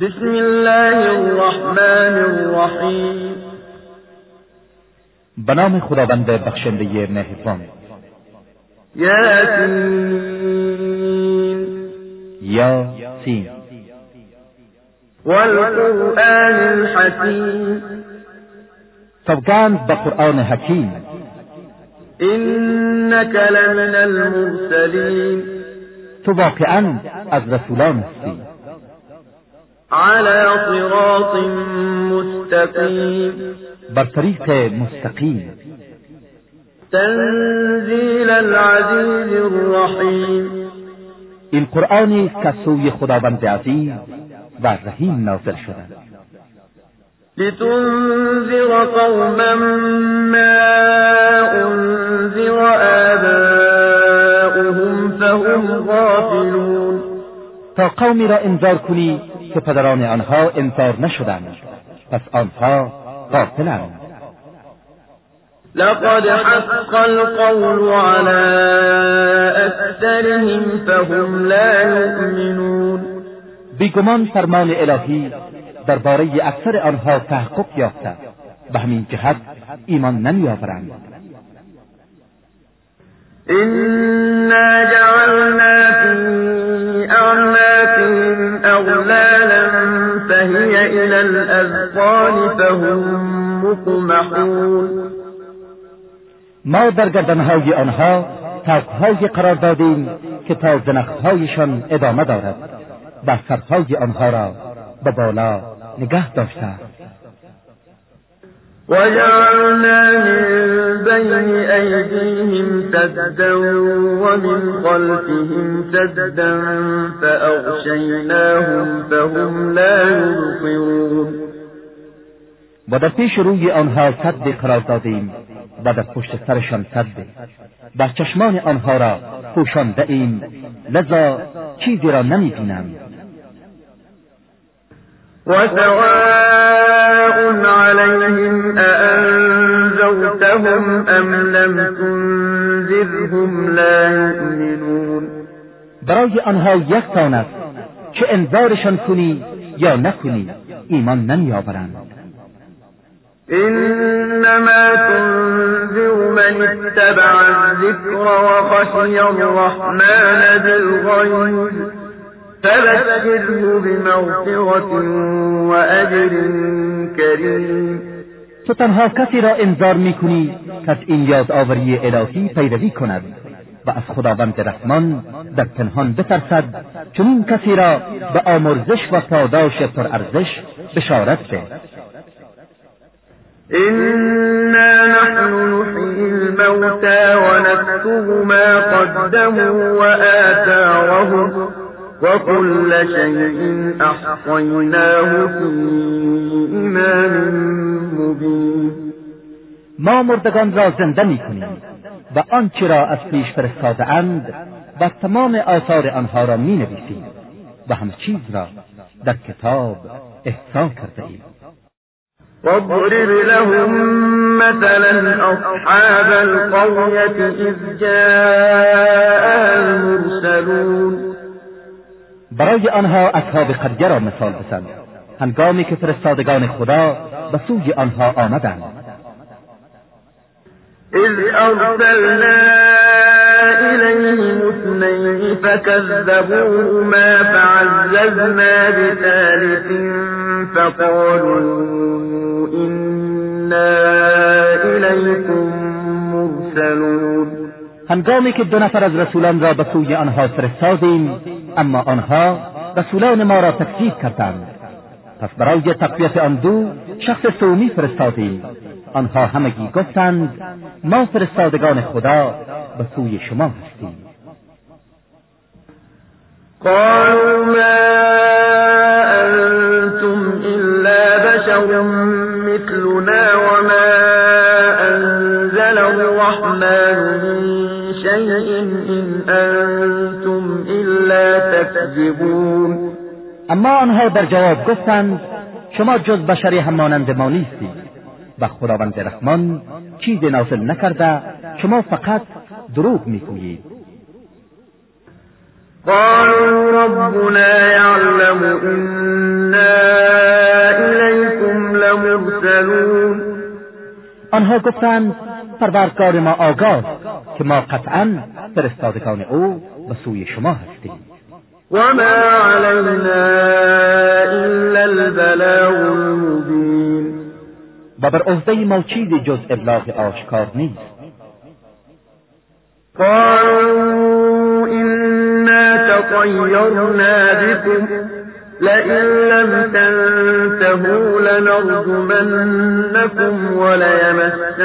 بسم الله الرحمن الرحیم. به نام خداوند بخشنده مهربان. یاسین. یا سین والقرآن الحکیم. سوگند به قرآن حکیم. إنك لمن المرسلین. تو واقعا از رسولان هستی. على صراط مستقیم بر طریق مستقیم تنزیل العزیز الرحیم این قرآنی است که سوی خداوند عزیز و رحیم نازل شده. لتنذر قوما ما أنذر آباؤهم فهم غافلون. تا قومی را انذار کنی که پدران آنها انذار نشدند. پس آنها غافلند لقد حق القول على أكثرهم فهم لا يؤمنون. بیگمان فرمان الهی درباره اکثر آنها تحقق یافته. به همین جهت ایمان نمیآورند. إنا جعلنا في أعناقهم أغلالا فهي إلى الأذقان فهم مقمحون ما در گردنهای آنها تاکهایی قرار دادیم که تا زنخهایشان ادامه دارد و سرهای آنها را به بالا نگه داشته است. وجعلنا من بين أيديهم سدا ومن خلفهم سدا فأغشيناهم فهم لا يبصرون. و در پیش روی آنها صد قرار دادیم و در پشت سرشان در چشمان آنها را پوشانده ایم. لذا چیزی را نمی‌بینند وسواء عليهم أأنذرتهم أم لم تنذرهم لا يؤمنون. برای آنها یکسان است که انذارشان کنی یا نکنی ایمان نمیآورند. إنما تنذر من اتبع الذكر وخشي الرحمن بالغيب. فبشره بمغفرة وأجر كريم. تو تنها کسی را انذار می‌کنی که از این یادآوری الهی پیروی کند و از خداوند رحمان در پنهان بترسد چون کسی را به آمرزش و پاداش پرارزش بشارت ده. إنا نحن نحيي الموتى ونكتب ما قدموا وآثارهم. وكل شيء أحصيناه في إمام مبين. ما مردگان را زنده می‌کنیم و آنچه را از پیش فرستاده اند و تمام آثار آنها را می نویسیم و همه چیز را در کتاب احسا کرده ایم. واضرب لهم مثلا أصحاب القرية إذ جاءها المرسلون. برای آنها اصحاب قریه را مثال بزن. هنگامی که فرستادگان خدا به سوی آنها آمدند. إذ فقالوا إنا إليكم مرسلون. هنگامی که دو نفر از رسولان را به سوی آنها فرستادیم اما آنها رسولان ما را تکذیب کردند. پس برای تقویت آن دو شخص سومی فرستادیم. آنها همگی گفتند ما فرستادگان خدا به سوی شما هستیم. قالوا ما أنتم إلا بشر مثلنا إن أنتم تكذبون. اما آنها در جواب گفتند شما جز بشری همانند ما نیستید و خداوند رحمان چیزی نازل نکرده شما فقط دروغ می‌گویید. قالوا ربنا يعلم إنا إليكم لمرسلون. آنها گفتند پروردگار ما آگاه که ما قطعا فرستادگان او به سوی شما هستیم. وما علينا إلا البلاغ المبين و بر عهده ما چیزی جز ابلاغ آشکار نیست. قالوا إنا تطيرنا بكم لئن لم تنتهوا لنرجمنكم وليمسنكم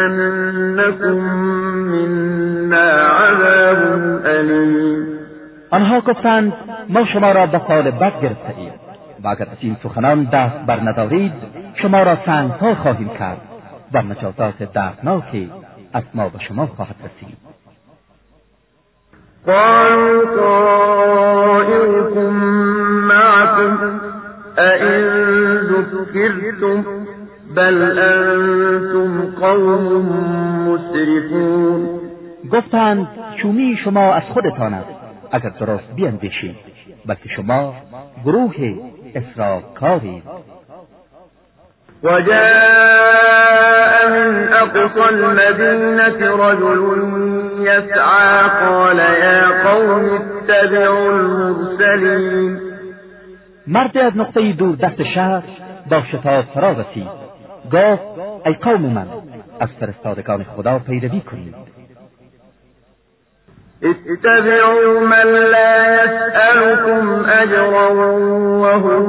منا عذاب أليم. آنها گفتند ما شما را به حال بد گرفته ایم. و اگر از این سخنان دست بر ندارید شما را سنگها خواهیم کرد و مجازات دردناکی از ما به شما خواهد رسید. قالوا طائركم معكم أئن ذكرتم بل أنتم قوم مسرفون. گفتند شومی شما از خودتان است اگر درست بیندیشید بلکه شما گروه اصرارکارید وجاء من أقصى المدينة رجل يسعى قال يا قوم اتبعوا المرسلين. مردی از نقطه دور دست شهر با شتاب فرا رسید گفت ای قوم من از فرستادگان خدا پیروی کنید. اتبعوا من لا يسألكم أجرا وهم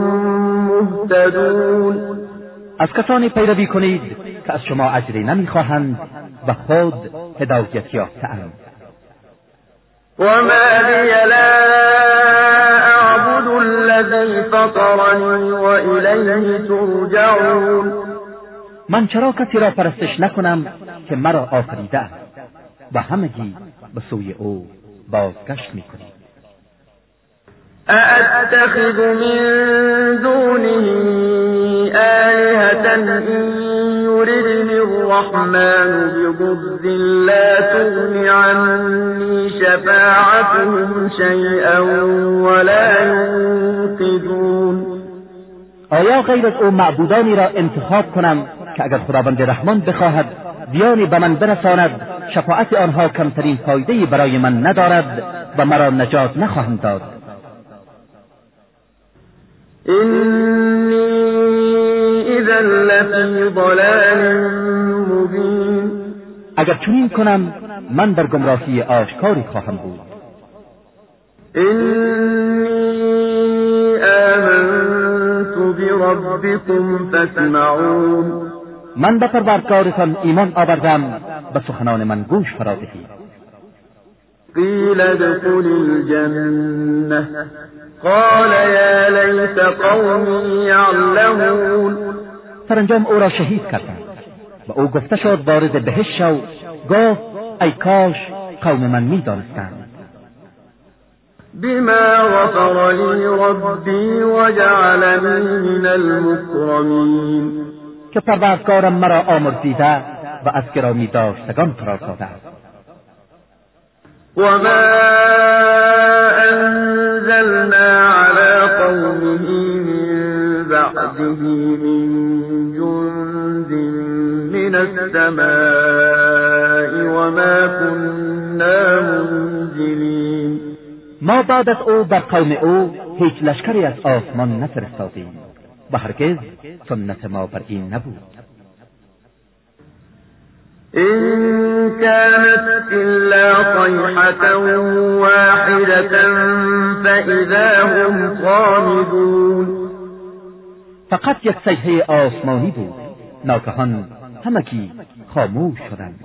مهتدون. از کسانی پیروی کنید که از شما اجری نمی‌خواهند و خود هدایت یافتهاند. وما لي لا الذي فطرني وإليه ترجعون. من چرا کسی را پرستش نکنم که مرا آفریده است؟ و همگی به سوی او بازگشت می‌کنید أأتخذ من دونه آلهة إن الرحمن بضر لا تغن عني شفاعتهم شيئا ولا ينقذون. آیا غیر از او معبودانی را انتخاب کنم که اگر خداوند رحمان بخواهد دیانی به من برساند شفاعت آنها کمترین فایده برای من ندارد و مرا نجات نخواهند داد؟ إني ضلال اگر چنین کنم من در گمراهی آشکاری خواهم بود. إني آمنت بربكم فاسمعون. من به پروردگارتان ایمان آوردم به سخنان من گوش فرا دهید. قيل ادخل الجنة. قال يا ليت قومي يعلمون سرانجام او را شهید کردند و او گفته شد وارد بهشت شو. گفت ای کاش قوم من می‌دانستند. بما غفر لي ربي وجعلني من المكرمين که پروردگارم مرا آمرزیده و از گرامی داشتگان قرار داده است. وما أنزلنا على قومه من بعده من من السماء وما كنا منزلين. ما بعد از أو بر قوم أو هیچ لشکری از آسمان نفرستادیم. و هرگز سنت ما بر این نبود. إن كانت إلا صيحة واحدة فإذا هم خامدون. فقط یک صیحه آسمانی بود. ناگهان همگی خاموش شدند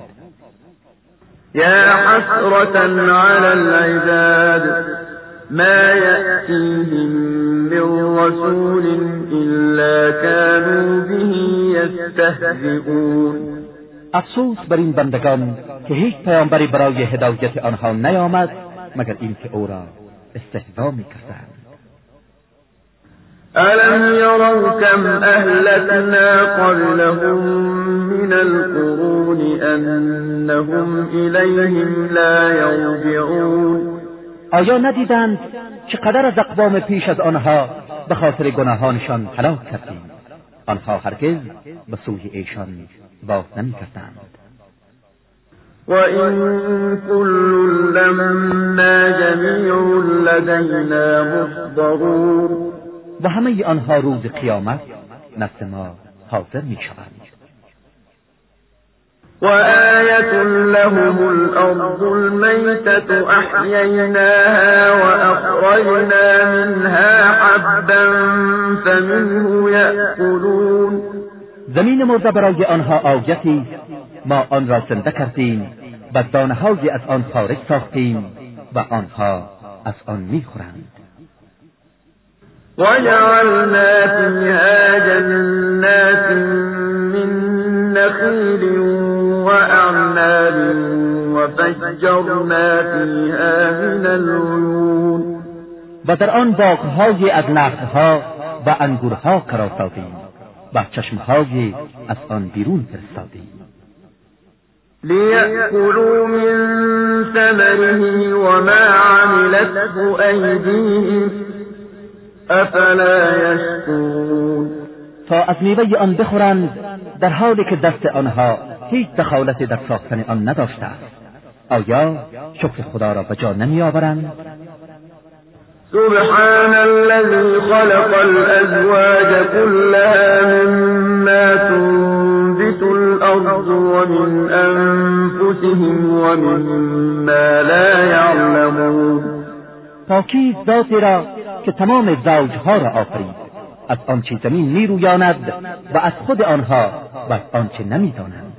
يا حسرة على العباد ما يأتيهم من رسول إلا كانوا به يستهزئون افسوس بر این بندگان که هیچ پیامبری برای هدایت آنها نیامد مگر اینکه او را استهزا می‌کردند. ألم يروا كم أهلكنا قبلهم من القرون أنهم إليهم لا يرجعون آیا ندیدند چقدر از اقوام پیش از آنها به خاطر گناهانشان هلاک کردیم؟ آنها هرگز به سوی ایشان باز کردند وإن كل لما جميع لدينا محضرون و همه آنها روز قیامت نزد ما حاضر می شوند وآية لهم الأرض الميتة أحييناها وأخرجنا منها حبا فمنه يأكلون زمین مرده برای آنها آیتی ما آن را زنده کردیم و دانههایی از آن خارج ساختیم و آنها از آن می‌خورند. وجعلنا فيها جنات من نخيل وأعناب وفجرنا فيها من العيون. و در آن باغهایی از نخلها و انگورها قرار دادیم و چشمهایی از آن بیرون فرستادیم. ليأكلوا من ثمره وما عملته أيديهم أفلا يشكرون؟ تا از میوه آن بخورند در حالی که دست آنها هیچ دخالتی در ساختن آن نداشته است. آیا شکر خدا را به جا نمیآورند؟ سبحان الذي خلق الأزواج كلها مما تنبت الأرض ومن أنفسهم ومما لا يعلمون. پاکیز ذاتی را که تمام زوجها را آفرید. از آنچه زمین میرویاند و از خود آنها و از آنچه نمی‌دانند.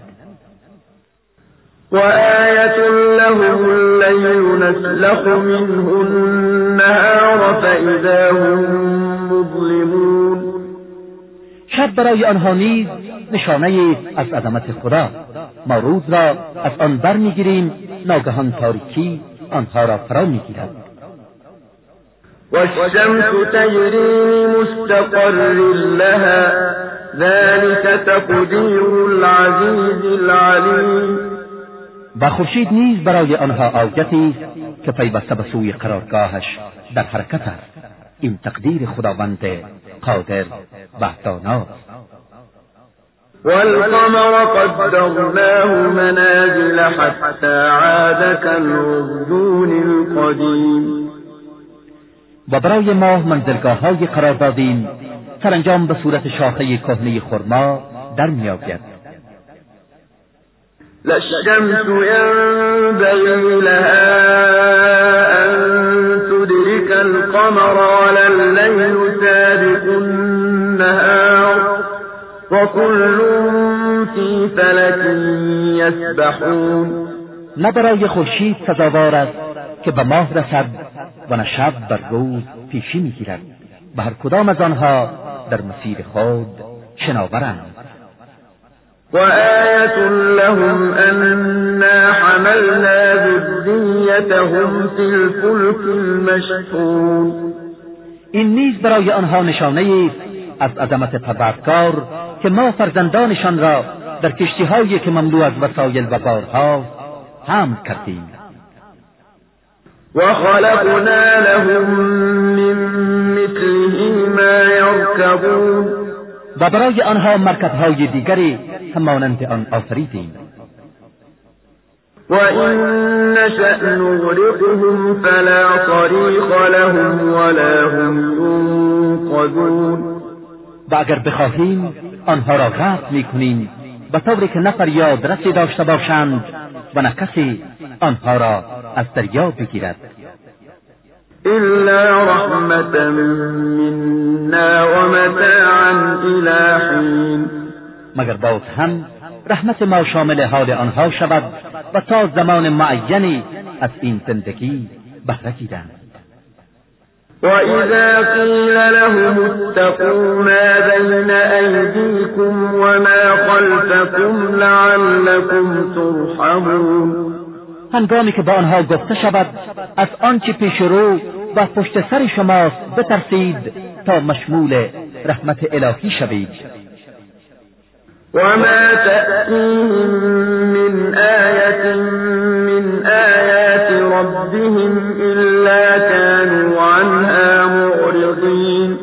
وآية لهم الليل نسلخ منه النهار فإذا هم مظلمون. شب برای آنها نیز نشانه از عظمت خدا. ما روز را از آن بر می‌گیریم ناگهان تاریکی آنها را فرا می‌گیرد. والشمس تجري لمستقر لها ذلك تقدير العزيز العليم. و خورشید نیز برای آنها آیتی است که پیوسته به سوی قرارگاهش در حرکت است. این تقدیر خداوند قادر و داناست. والقمر قدرناه منازل حتى عاد كالعرجون القديم. و برای ماه منزلگاه های قرار دادیم سرانجام به صورت شاخه کهنه خرما در میآید لا الشمس ينبغي لها أن تدرك القمر ولا الليل سابق النهار وكل في فلك يسبحون نه برای خورشید سزاوار است که به ماه رسد و شب بر روز پیشی می‌گیرد و هر کدام از آنها در مسیر خود شناورند. وآية لهم أنا حملنا ذريتهم في الفلك المشحون. این نیز برای آنها نشانه است از عظمت پروردگار که ما فرزندانشان را در کشتیهایی که مملو از وسایل و بارها حمل کردیم. وخلقنا لهم من مثله ما يركبون. و برای آنها مرکبهای دیگری همانند آن آفریدیم. وإن نشأ نغرقهم فلا صريخ لهم ولا هم ينقذون. و اگر بخواهیم آنها را غرق می‌کنیم به طوری که نه فریاد رسی داشته باشند و نه کسی آنها را از دریا بگیرد. إلا رحمة منا ومتاعا إلى حين. مگر باز هم رحمت ما شامل حال آنها شود و تا زمان معینی از این زندگی بهره گیرند وإذا قيل لهم اتقوا ما بين أيديكم وما خلفكم لعلكم ترحمون. هنگامی که به آنها گفته شود از آنچه پیش رو و پشت سر شماست بترسید تا مشمول رحمت الهی شوید. وما تأتيهم من آية من آيات ربهم إلا كانوا عنها معرضين.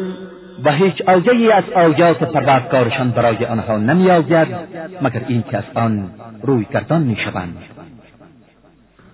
و هیچ آیه از آیات پروردگارشان برای آنها نمیآید مگر اینکه از آن روی گردان می‌شوند.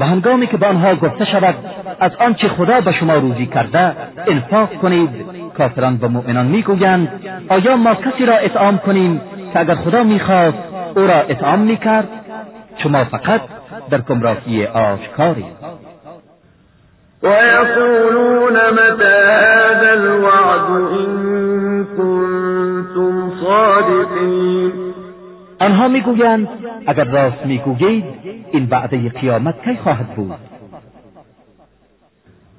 و هنگامی که به آنها گفته شود از آنچه خدا به شما روزی کرده انفاق کنید. کافران و مؤمنان می‌گویند آیا ما کسی را اطعام کنیم که اگر خدا می‌خواست او را اطعام می‌کرد؟ شما فقط در گمراهی آشکاری. ويقولون متى هذا الوعد إن كنتم صادقين؟ آنها می‌گویند اگر راست می‌گویید این وعده قیامت کی خواهد بود؟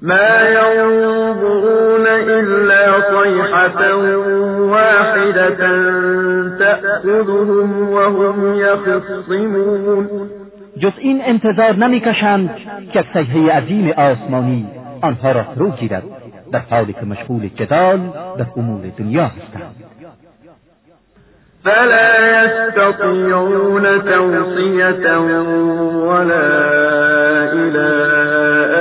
ما ينظرون إلا صيحة واحدة تأخذهم وهم يخصمون. جز این انتظار نمی‌کشند که صیحه عظیم آسمانی آنها را فرو گیرد. در حالی که مشغول جدال در امور دنیا هستند. فلا يستطيعون توصية ولا إلى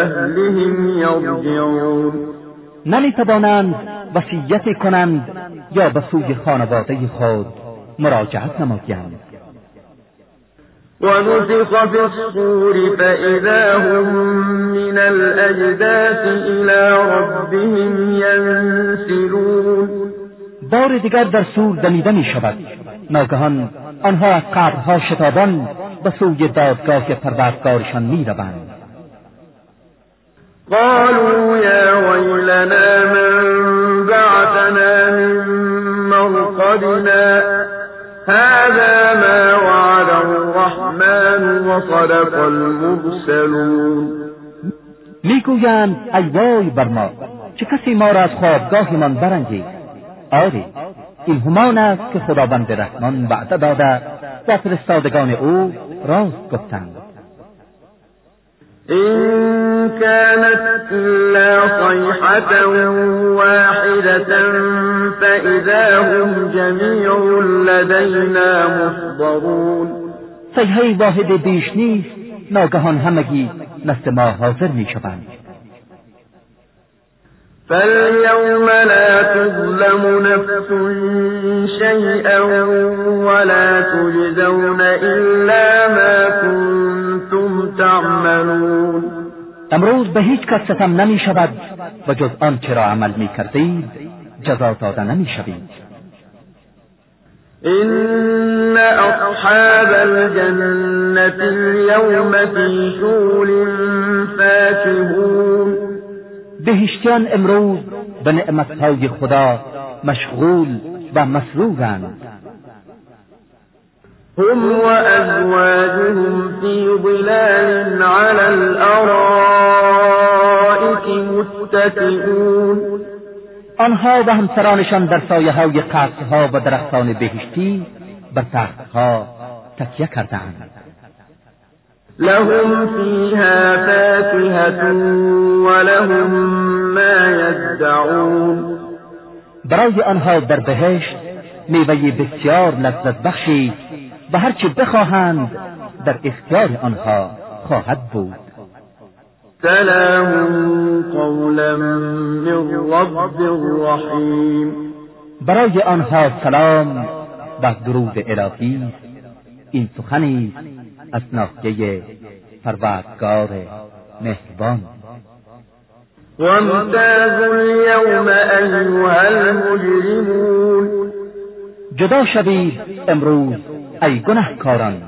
أهلهم يرجعون. نمی‌توانند وصیت کنند یا به سوی خانواده خود مراجعت نمایند. ونفخ في الصور فإذا هم من الأجداث إلى ربهم ينسلون بار دیگر در سور دمیده می شود. ناگهان آنها از قبرها شتابان به سوی دادگاه پروردگارشان می روند. قالوا يا ويلنا من بعثنا من مرقدنا. هذا ما وعد الرحمن وصدق المرسلون. می‌گویند ای وای بر ما چه کسی ما را از خوابگاهمان برانگیخت؟ آری این همان است که خداوند رحمان وعده داده و فرستادگان او راست گفتند. إن كانت إلا صيحة واحدة فإذا هم جميع لدينا محضرون. صیحه واحد بیش نیست ناگهان همگی نزد ما حاضر می شوند فاليوم لا تظلم نفس شيئا ولا تجزون إلا ما كنتم تعملون. امروز به هیچ کس ستم نمی شود و جز آنچه را عمل می کردید جزا داده نمی شوید إن أصحاب الجنة اليوم في شغل فاكهون. بهشتیان امروز به نعمتهای خدا مشغول و مسرورند هم وأزواجهم في ظلال على الأرائك متكئون آنها و همسرانشان در سایه های قصرها و درختان بهشتی بر تختها تکیه کردند. لهم فيها فاكهة ولهم ما يدعون. برای آنها در بهشت میوه بسیار لذت بخشی و هرچه بخواهند در اختیار آنها خواهد بود. سلام قولا من رب رحیم. برای آنها سلام و درود الهی. این سخنی از ناحیه پروردگار مهربان. وامتازوا اليوم أيها المجرمون. جدا شوید امروز ای گنهکاران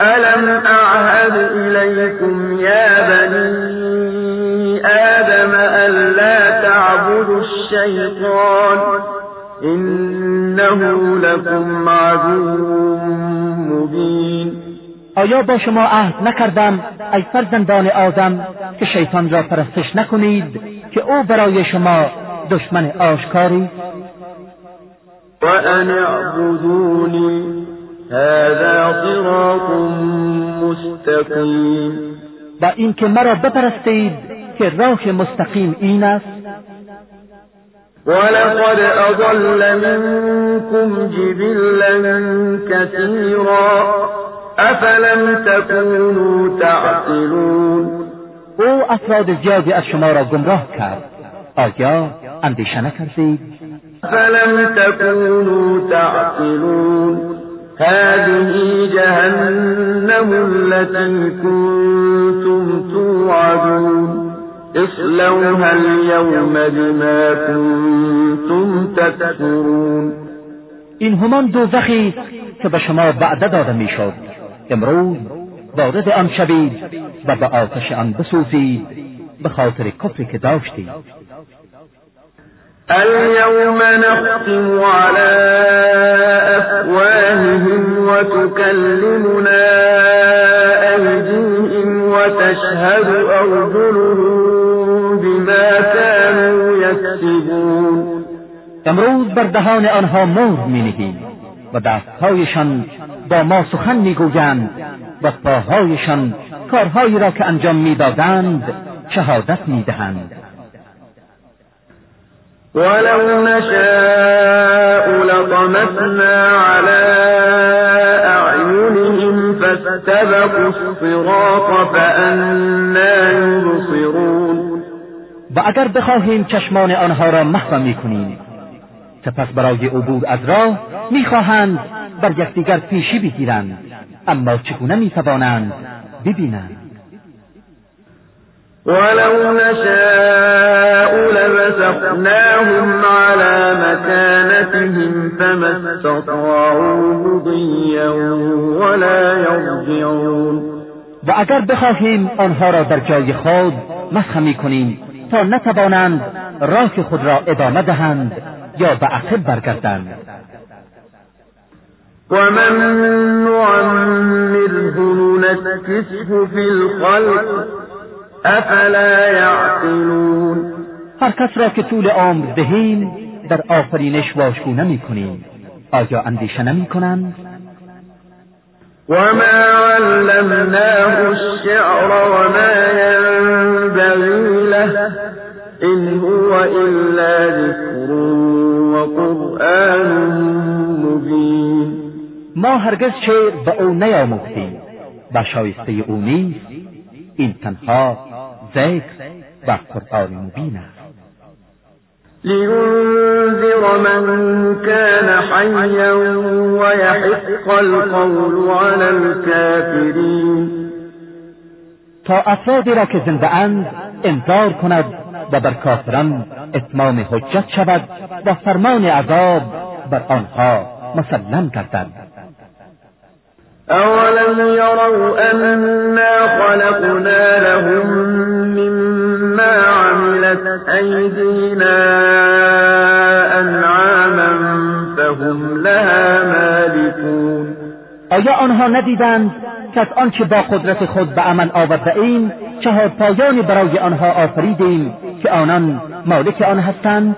ألم أعهد إليكم يا بني آدم ألا تعبدوا الشيطان؟ إنه لكم عدو مبين. آیا با شما عهد نکردم ای فرزندان آدم که شیطان را پرستش نکنید که او برای شما دشمن آشکاری؟ وأن اعبدوني هذا صراط مستقیم و اینکه مرا بپرستید که راه مستقیم این است. ولقد أضل منكم جبلا كثيرا. أفلم تكونوا تعقلون؟ أو أفراد زیادی از شما را گمراه کرد آیا اندیشه نکردید أفلم تكونوا تعقلون؟ هذه جهنم التي كنتم توعدون. اصلوها اليوم بما كنتم تكفرون. این همان دوزخی که به شما وعده داده میشد. امروز وارد آن شوید و به آتش آن بسوزید به خاطر کفری که داشتید اليوم نختم على أفواههم وتكلمنا امروز بر دهان آنها مهر مینهیم و دستهایشان با ما سخن می‌گویند و پاهایشان کارهایی را که انجام می‌دادند شهادت می‌دهند. ولو نشاء لطمسنا على أعينهم فاستبقوا الصراط فأنا يبصرون. و اگر بخواهیم چشمان آنها را محو می‌کنیم سپس برای عبور از راه می‌خواهند بر یکدیگر پیشی بگیرند. اما چگونه می‌توانند ببینند؟ ولو نشاء لمسخناهم على مكانتهم فما استطاعوا مضيا ولا يرجعون. و اگر بخواهیم آنها را در جای خود مسخ کنیم تا نتوانند راه خود را ادامه دهند. یا به عقب برگردند ومن نعمره ننكسه في الخلق افلا يعقلون هر کس را که طول عمر دهیم در آفرینش واشگو نمی کنیم آیا اندیشه نمی کنند؟ وما علمناه الشعر وما ينبغي له إن هو إلا ذكر وقرآن مبين ما هرگز شعر به او نیاموختیم و شایسته او نیست. این تنها ذکر و قرآن مبین است. لينذر من كان حيا ويحق القول على الكافرين. تا افرادی را که زنده اند انذار کند و بر کافران اتمام حجت شود و فرمان عذاب بر آنها مسلم گردد أولم يروا أنا خلقنا لهم مما عملت أيدينا أنعاما فهم لها مالكون. آیا آنها ندیدند که از آنچه با قدرت خود به عمل آورده ایم چهار پایانی برای آنها آفریدیم که آنان مالک آن هستند.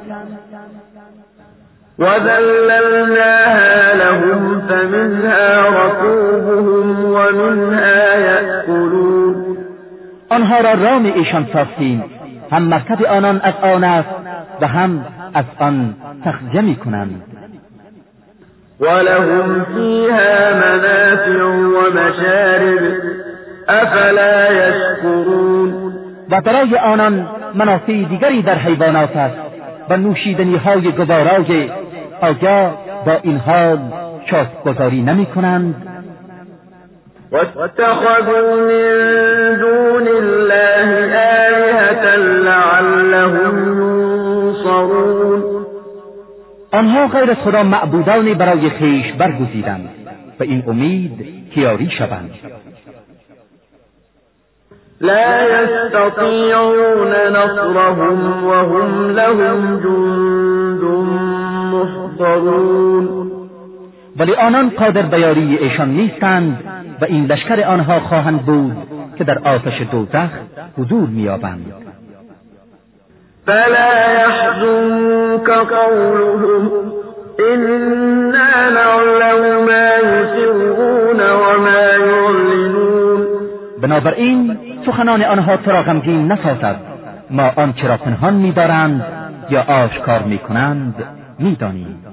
وذللناها لهم فمنها ركوبهم ومنها يأكلون آنها را رام ایشان ساختیم. هم مرکب آنان از آن است و هم از آن تخزیه می کنند. ولهم فيها منافع ومشارب افلا يشكرون و برای آنان منافع دیگری در حیوانات است و نوشیدنی های گوارای آیا با این حال شاکرگزاری نمی کنند واتخذوا من دون الله آلهة لعلهم ينصرون. آنها غیر از خدا معبودانی برای خیش برگزیدند و این امید کیاری شوند. لا يستطيعون نصرهم وهم لهم جند محضرون. ولی آنان قادر به یاری ایشان نیستند و این لشکر آنها خواهند بود که در آتش دوزخ حضور مییابند. فلا يحزنك قولهم إنا نعلم ما يسرون وما يعلنون. بنابراین سخنان آنها تو را غمگین نسازد. ما آنچه را پنهان میدارند یا آشکار می‌کنند می‌دانیم.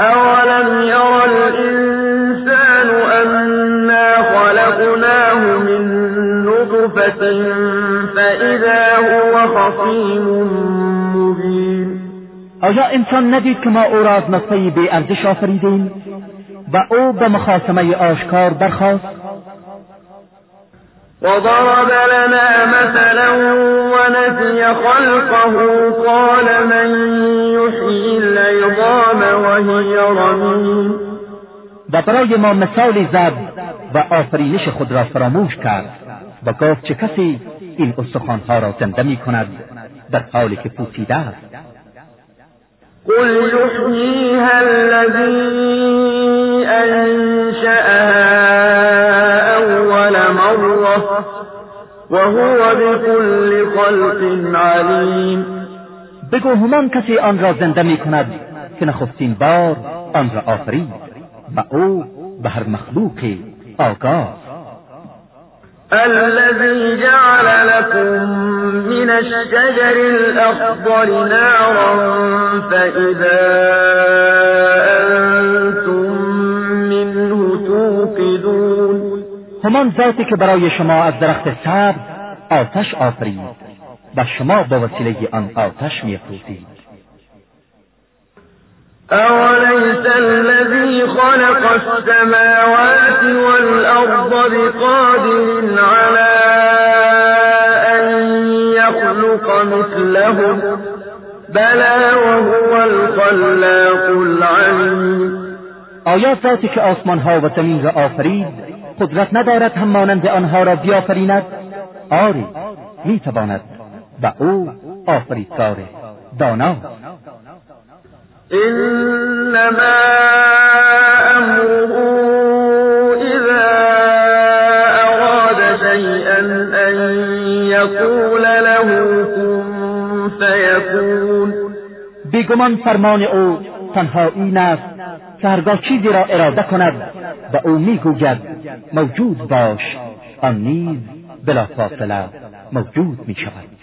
أولم ير الإنسان أنا خلقناه من نطفة فإذا هو خصيم مبين. آیا انسان ندید که ما او را از نطفه بی ارزش آفریدیم و او به مخاصمه آشکار برخاست؟ وضرب لنا مثلا ونسي خلقه قال من يحيي العظام وهي رميم. و برای ما مثالی زد و آفرینش خود را فراموش کرد و گفت چه کسی این استخوانها را زنده می کند در حالی که پوسیده است. قل يحييها الذي أنشأها أول وهو بكل خلق عليم. بگو همان کسی آن را زنده می کند که نخستین بار آن را آفرید و أو به هر مخلوق آگاه. الذي جعل لكم من الشجر الأخضر نارا فإذا أنتم منه توقدون همان ذاتی که برای شما از درخت سبز آتش آفرید و شما به وسیله آن آتش میافروزید. أوليس الذي خلق السماوات والأرض بقادر على أن يخلق مثلهم بلى وهو الخلاق العليم. آیا ذاتی که آسمان ها و زمین را آفرید قدرت ندارد هم مانند آنها را بیافریند. آری می‌تواند. و او آفریدگار دانا. إنما أمره إذا أراد شيئا أن يقول له كن فيكون بیگمان فرمان او تنها این است که هرگاه چیزی را اراده کند و او می‌گوید موجود باش آن نیز بلافاصله موجود می شود.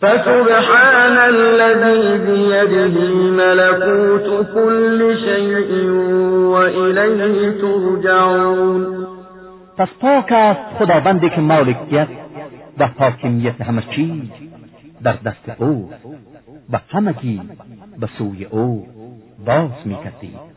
فسبحان الذي بيده ملكوت كل شيء وإليه ترجعون. پس پاک است خداوندی که مالکیت و حاکمیت همه چیز در دست او و همگی به سوی او باز میگردید